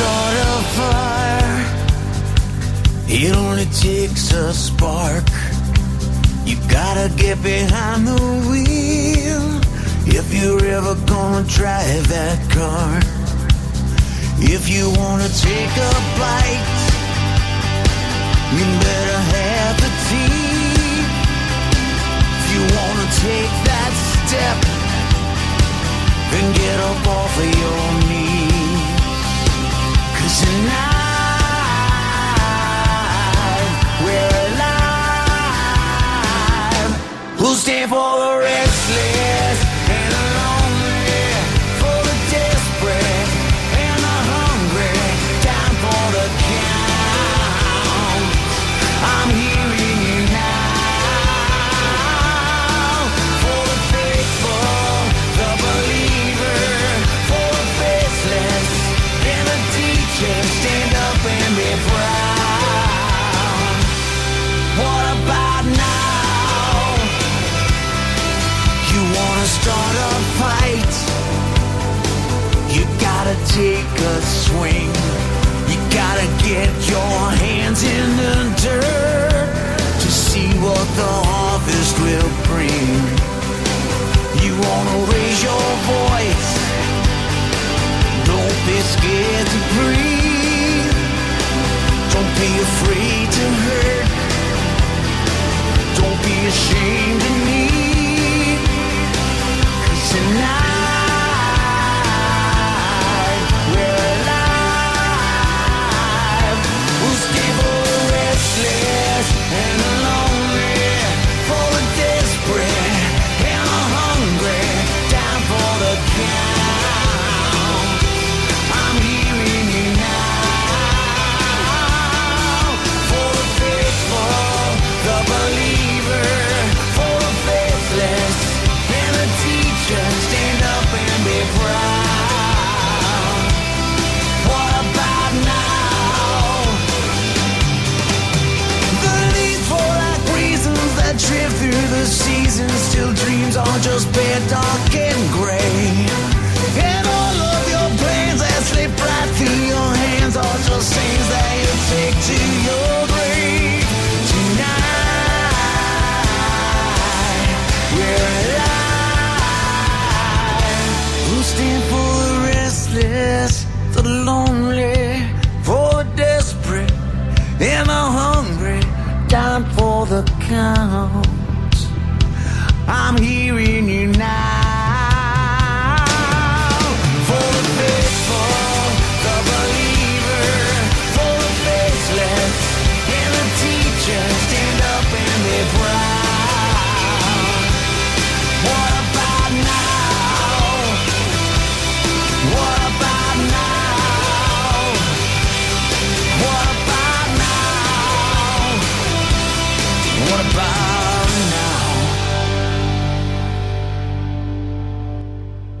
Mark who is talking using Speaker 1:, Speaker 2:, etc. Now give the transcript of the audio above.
Speaker 1: start a fire. It only takes a spark. You gotta get behind the wheel if you're ever gonna drive that car. If you wanna take a bite, you better have the teeth. If you wanna take that step, then get up off of your Stand for the restless start a fight? You gotta take a swing. You gotta get your hands in the dirt to see what the harvest will bring. You wanna raise your voice. Don't be scared to breathe. Don't be afraid to hurt. Don't be ashamed just bare, dark, and gray. And all of your plans that slip right through your hands are just things that you take to your grave. Tonight, we're alive. Stand for the restless, the lonely, for the desperate, and the hungry, for the count.